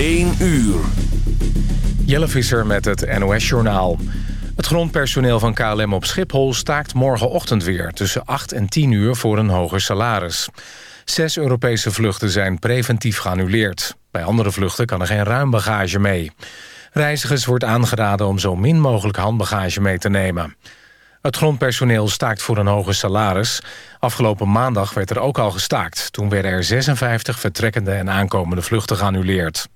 1 uur. Jelle Visser met het NOS-journaal. Het grondpersoneel van KLM op Schiphol staakt morgenochtend weer... tussen 8 en 10 uur voor een hoger salaris. Zes Europese vluchten zijn preventief geannuleerd. Bij andere vluchten kan er geen ruim bagage mee. Reizigers wordt aangeraden om zo min mogelijk handbagage mee te nemen. Het grondpersoneel staakt voor een hoger salaris. Afgelopen maandag werd er ook al gestaakt. Toen werden er 56 vertrekkende en aankomende vluchten geannuleerd.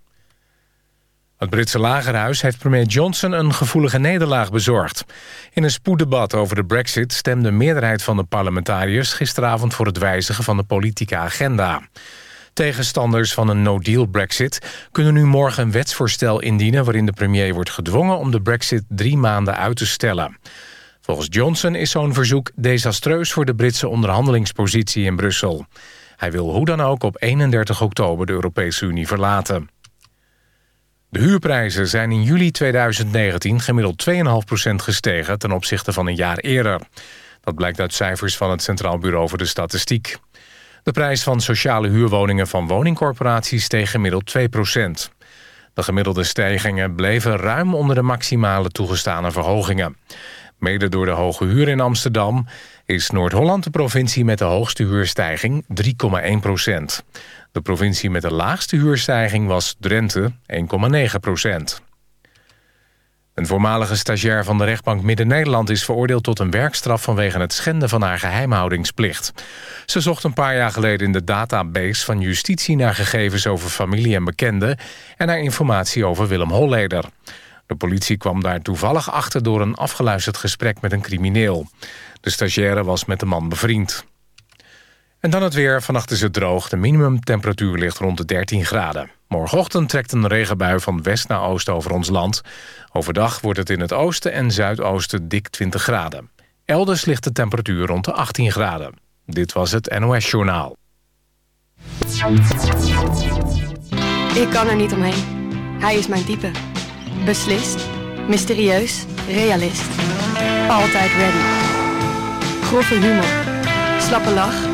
Het Britse lagerhuis heeft premier Johnson een gevoelige nederlaag bezorgd. In een spoeddebat over de brexit stemde een meerderheid van de parlementariërs... gisteravond voor het wijzigen van de politieke agenda. Tegenstanders van een no-deal brexit kunnen nu morgen een wetsvoorstel indienen... waarin de premier wordt gedwongen om de brexit drie maanden uit te stellen. Volgens Johnson is zo'n verzoek desastreus voor de Britse onderhandelingspositie in Brussel. Hij wil hoe dan ook op 31 oktober de Europese Unie verlaten. De huurprijzen zijn in juli 2019 gemiddeld 2,5% gestegen... ten opzichte van een jaar eerder. Dat blijkt uit cijfers van het Centraal Bureau voor de Statistiek. De prijs van sociale huurwoningen van woningcorporaties steeg gemiddeld 2%. De gemiddelde stijgingen bleven ruim onder de maximale toegestane verhogingen. Mede door de hoge huur in Amsterdam is Noord-Holland de provincie met de hoogste huurstijging 3,1 procent. De provincie met de laagste huurstijging was Drenthe 1,9 procent. Een voormalige stagiair van de rechtbank Midden-Nederland... is veroordeeld tot een werkstraf vanwege het schenden van haar geheimhoudingsplicht. Ze zocht een paar jaar geleden in de database van justitie... naar gegevens over familie en bekenden... en naar informatie over Willem Holleder. De politie kwam daar toevallig achter door een afgeluisterd gesprek met een crimineel. De stagiaire was met de man bevriend. En dan het weer. Vannacht is het droog. De minimumtemperatuur ligt rond de 13 graden. Morgenochtend trekt een regenbui van west naar oost over ons land. Overdag wordt het in het oosten en zuidoosten dik 20 graden. Elders ligt de temperatuur rond de 18 graden. Dit was het NOS Journaal. Ik kan er niet omheen. Hij is mijn type. Beslist, mysterieus, realist. Altijd ready. Grove humor, slappe lach,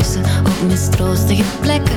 Op op mistroostige plekken.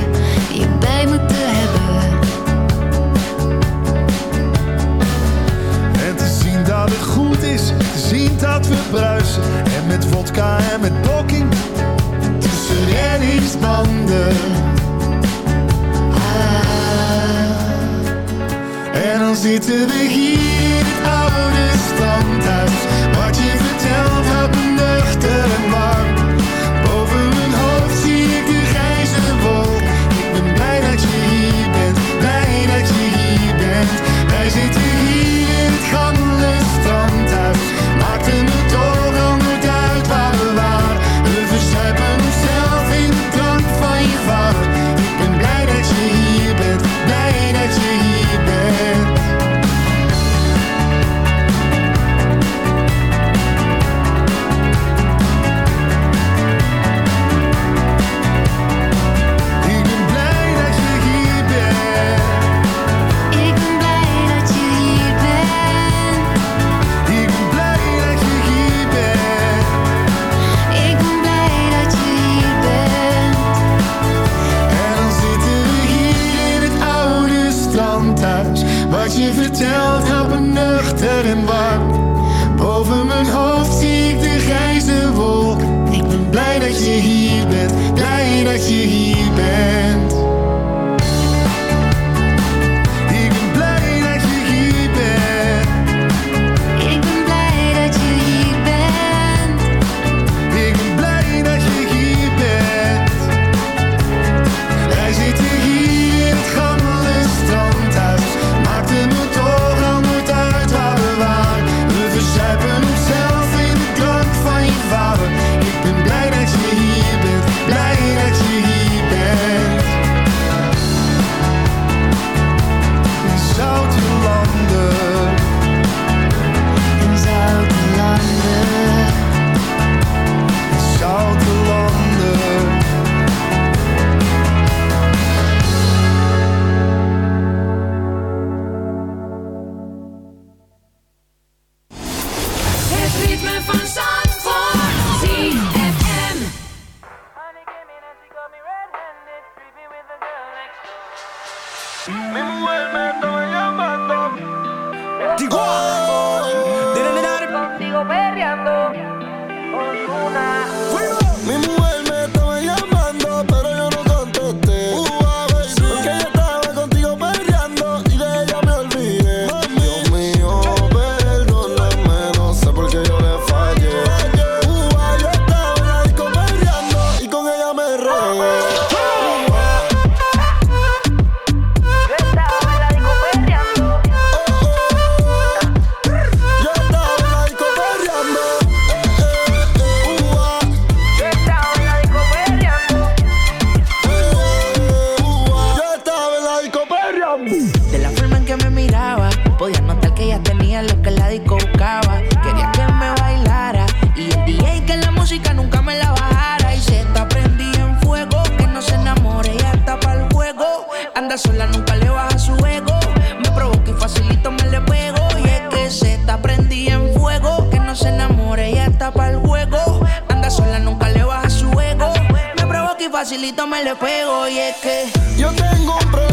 me le pego y es que yo tengo un problema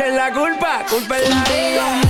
echen la culpa, culpa es la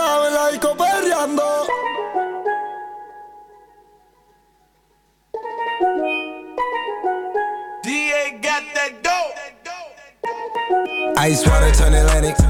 Estaba en la disco perreando. Ice water turn Atlantic.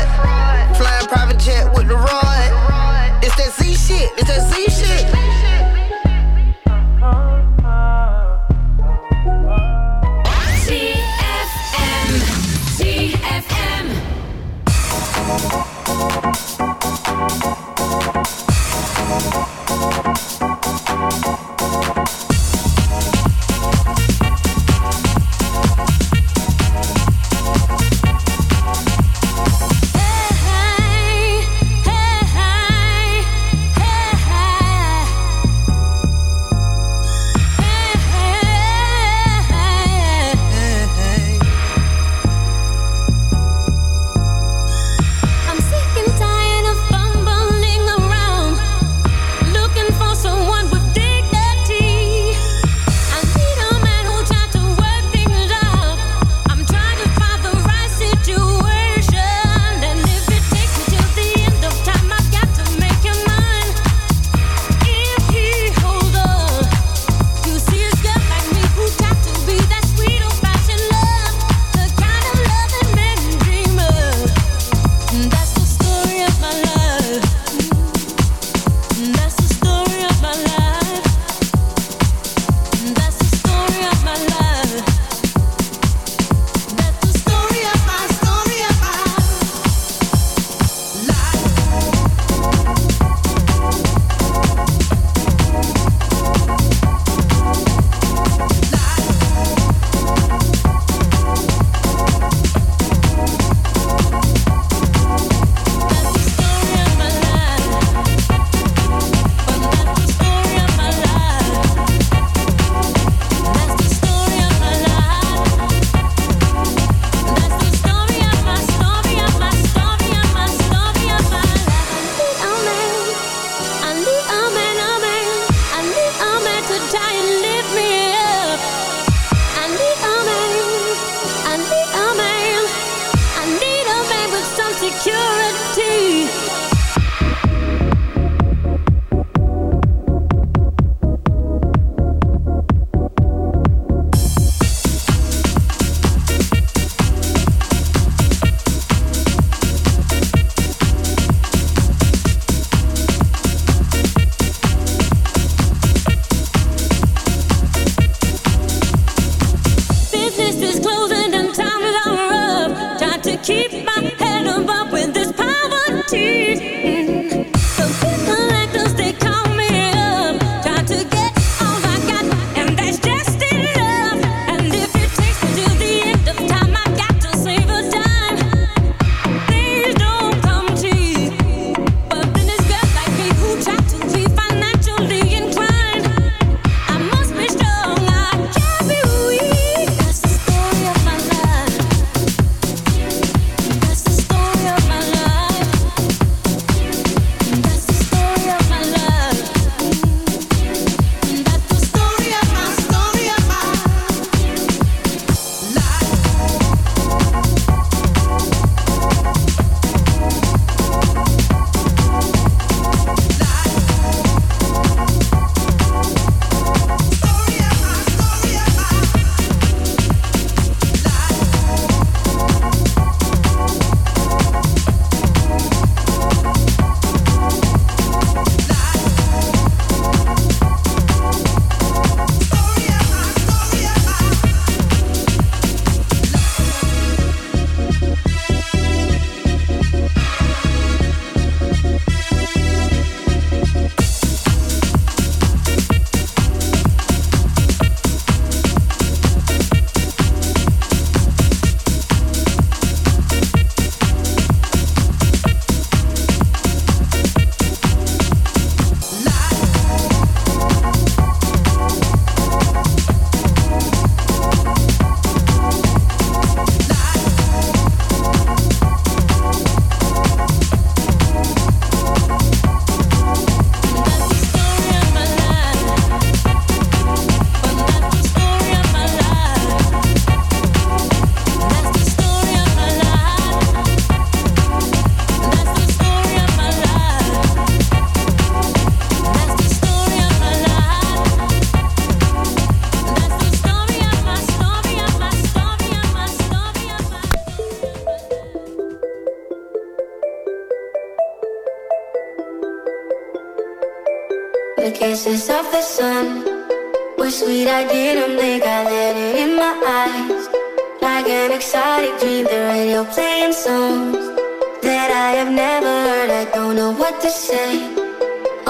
Say.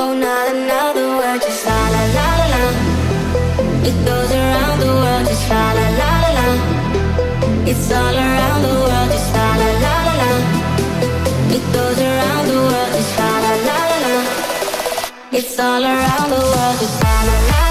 Oh, not another word, just la la la la la. It goes around the world, just la la la la la. It's all around the world, just la la la la la. It goes around the world, just la la la la la. It's all around the world, just la la la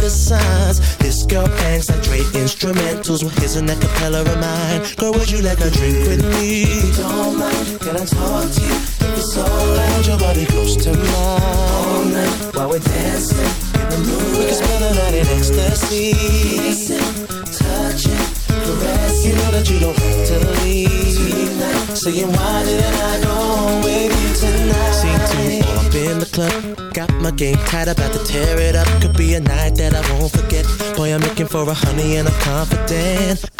the signs. This girl bangs like Dre instrumentals. Well, here's an acapella of mine. Girl, would you like a drink with me? Don't mind, can I talk to you? If it's alright, your body close to mine. All night while we're dancing in the mood. We can spend the night in ecstasy. Kissing, touching, caressing. You know that you don't have to leave. Tonight, saying why didn't I go home with you tonight? Seem all up in the club. Got my game tight, about to tear it up. Could be a night that I won't forget. Boy, I'm looking for a honey and I'm confident.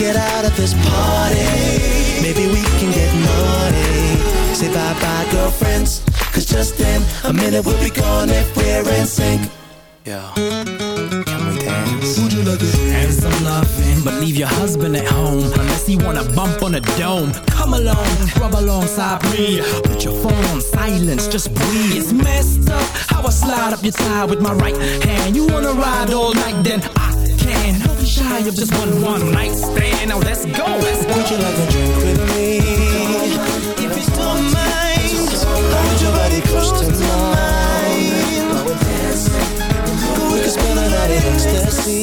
get out of this party. Maybe we can get naughty. Say bye bye, girlfriends. Cause just in a minute we'll be gone if we're in sync. Yo, can we dance? dance. And some loving, but leave your husband at home unless he wanna bump on a dome. Come along, rub alongside me. Put your phone on silence, just breathe. It's messed up how I slide up your tie with my right hand. You wanna ride all night, then I can. Don't be shy of just one one night stand. Now let's go. Let's go. Would you like a drink with me? If you don't mind, hold your body close to mine. While we're dancing, we can spend the night in ecstasy.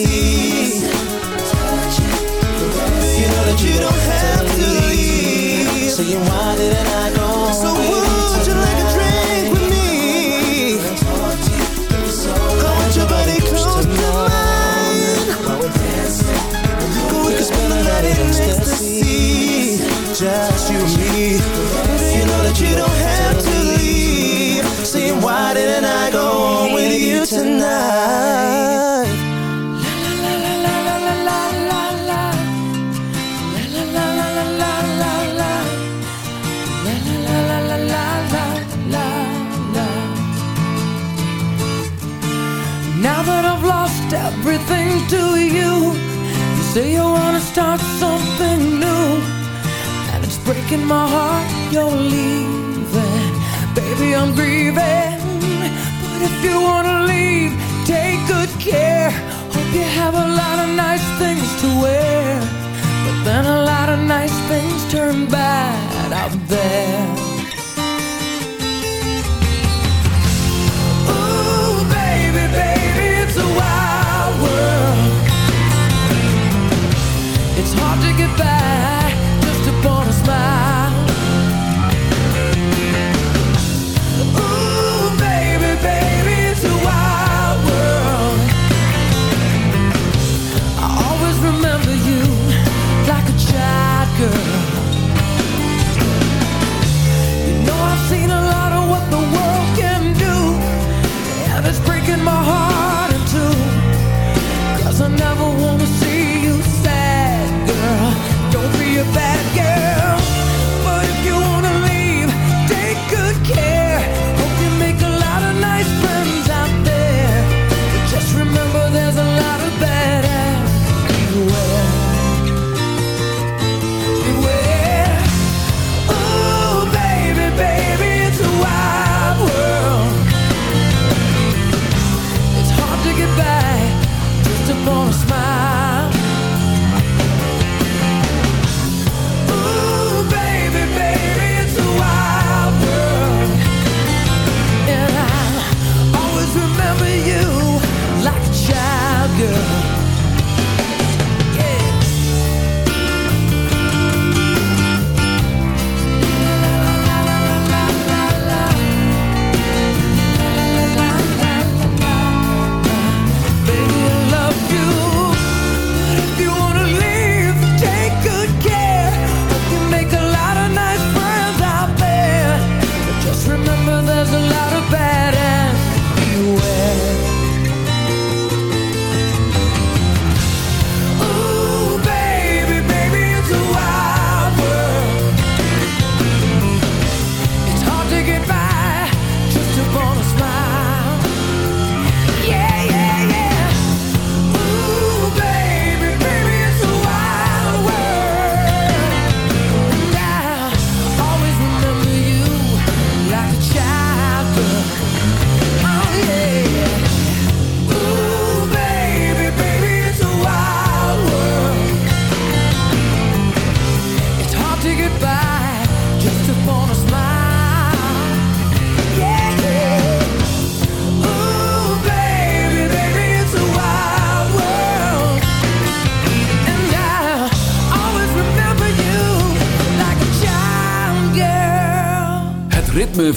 You know that you don't have to leave. So you want it and I Baby, I'm grieving, but if you wanna leave, good care. Hope you have a lot of nice things to wear, but then a lot of nice things turn bad out there. Ooh, baby, baby, it's a wild world. It's hard to get by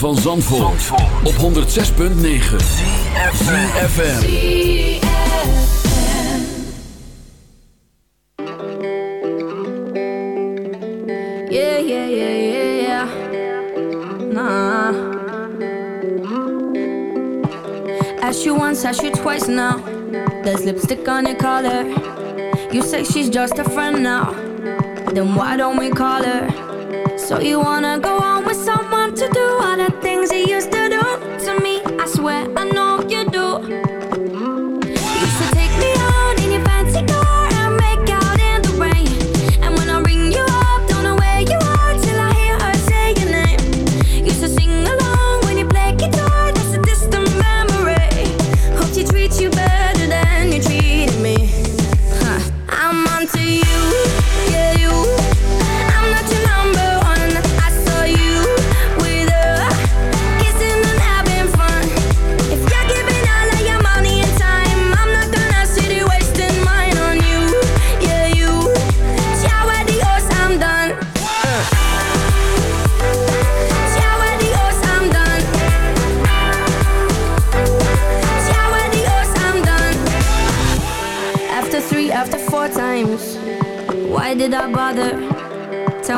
van Zandvoort, op 106.9 ZFM. Yeah, yeah, yeah, yeah, yeah. Nah. Asked you once, asked you twice now. There's lipstick on your collar. You say she's just a friend now. Then why don't we call her? So you wanna go on with someone to do the you, yeah.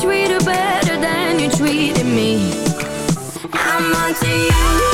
treat her better than you treated me. I'm onto you.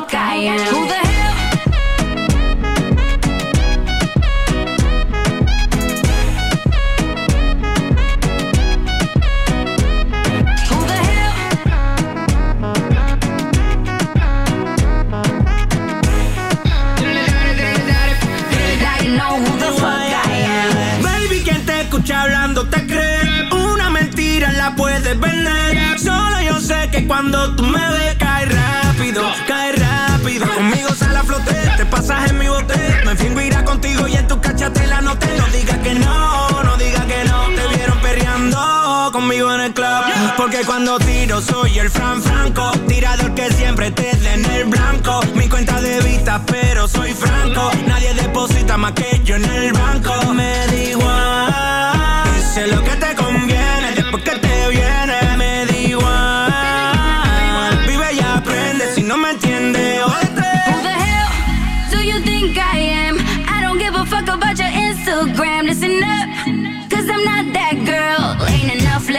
Fuck I am. Who the hell? Who the hell? Now you know who the fuck I am. Baby, quien te escucha hablando te cree. Una mentira la puedes vender. Solo yo sé que cuando tú me ves, no te No digas que no, no digas que no. Te vieron perreando conmigo en el club. Porque cuando tiro soy el Fran Franco. Tirador que siempre te dé en el blanco. Mi cuenta de vista, pero soy franco. Nadie deposita más que yo en el banco. Me da igual. Dice lo que te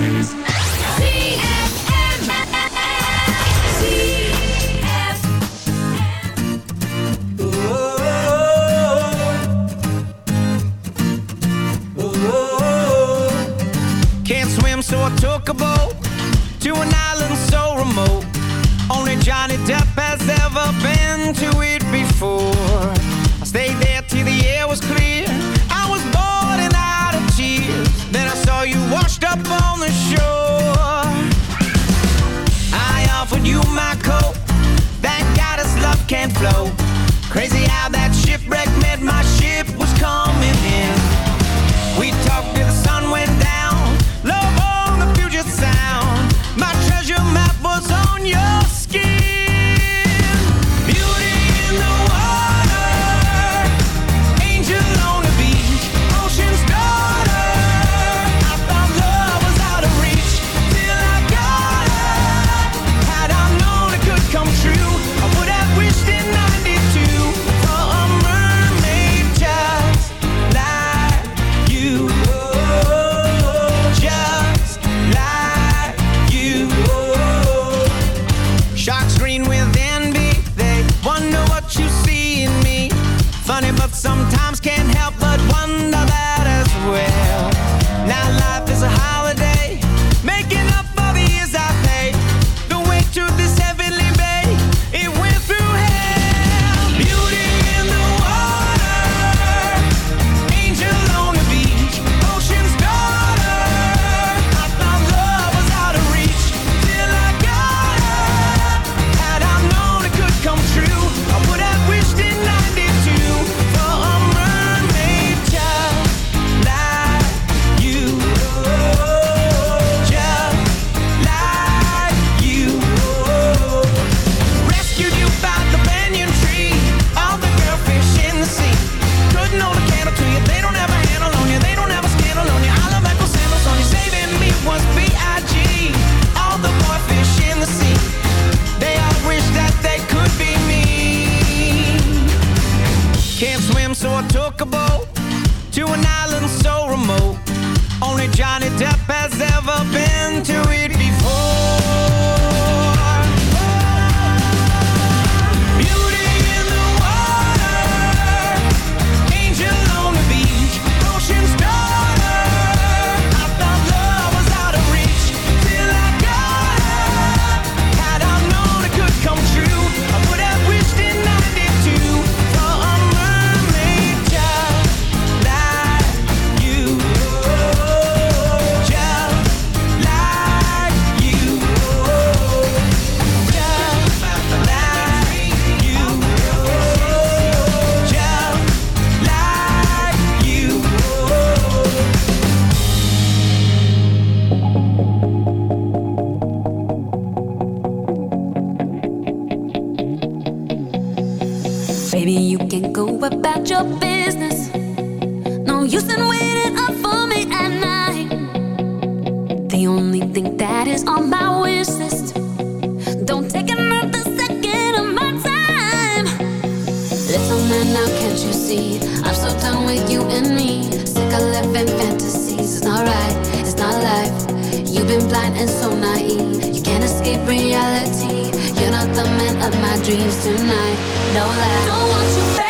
Cheers. it's not life. You've been blind and so naive. You can't escape reality. You're not the man of my dreams tonight. No lie. Don't want you back.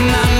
My, my,